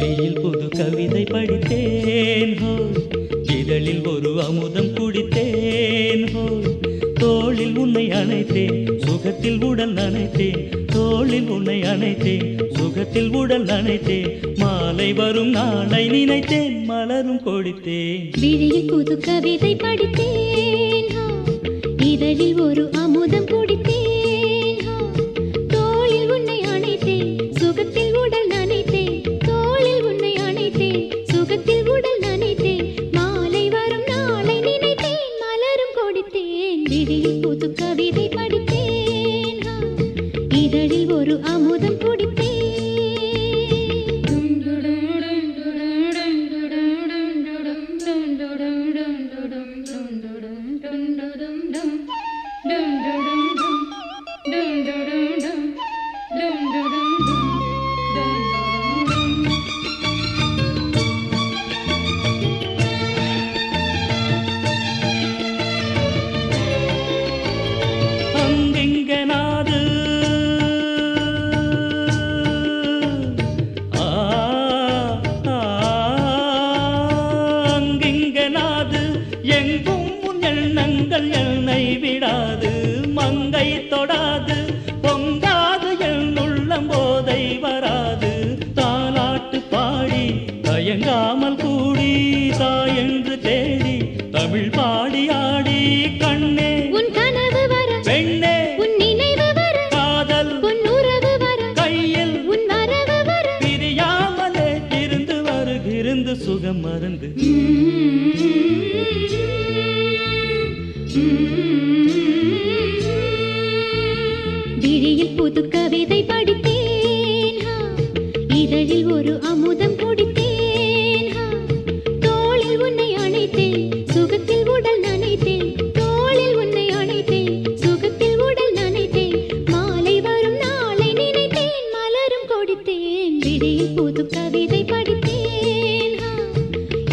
விழியில் புது கவிதை படித்தேன். ஹோ இதழில் ஒரு அமுதம் குடித்தேன். ஹோ தோளில் உன்னை அணைத்தேன் சுகத்தில் உடல் அணைத்தேன். தோளில் உன்னை அணைத்தேன் சுகத்தில் உடல் அணைத்தேன். மாலை வரும் நாளை நினைத்தேன் மலரும் கொடித்தேன். விழியில் புது கவிதை படித்தேன். இதழில் ஒரு அமுதம் குடித்தேன். கொடித்தேன் விழியில் புது கவிதை படித்தேன் ஹா. இதழில் ஒரு அமுதம் அங்கிங்க தொடாது. பொங்காது என் உள்ளம் போதை வராது. தாலாட்டு பாடி தயங்காமல் கூடி தாயென்று தேடி தமிழ் பாடி ஆடி கண்ணே. உன் கனவு வர பெண்ணே. உன் நினைவு வர காதல். உன் உறவு வர கையில். உன் வரவு வர. பிரியாமலே இருந்து வருகிருந்து சுகம் மருந்து. விழியில் படித்தேன் இதழில் ஒரு அமுதம் குடித்தேன் தோளில் உன்னை அணைத்தேன் சுகத்தில் உடல் நனைத்தேன். தோளில் உன்னை அணைத்தேன் சுகத்தில் உடல் நனைத்தேன். மாலை வரும் நாளை நினைத்தேன் மலரும் கொடுத்தேன். புது கவிதை படித்தேன்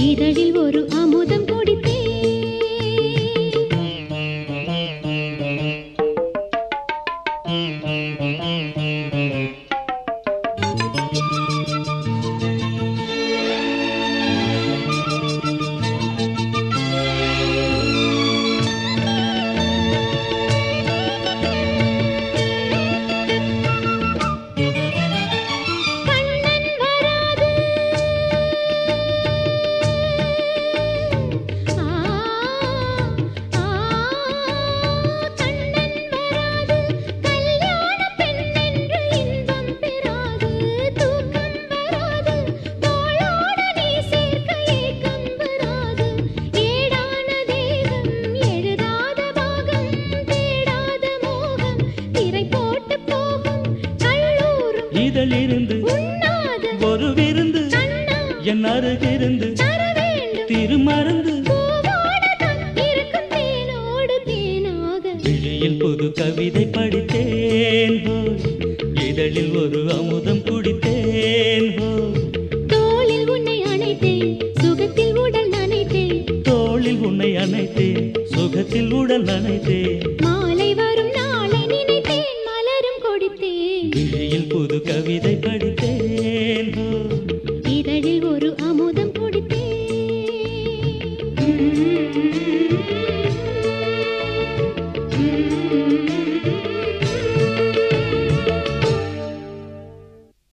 இதழில் ஒரு அமுதம் இதழிருந்து ஒரு விருந்து என் அருகிருந்து திருமருந்து விழியில் புது கவிதை படித்தேன் ஹோ. இதழில் ஒரு அமுதம் குடித்தேன் ஹோ. தோளில் உன்னை அணைத்தேன் சுகத்தில் உடல் நனைத்தேன். தோளில் உன்னை அணைத்தேன் சுகத்தில் உடல் கவிதை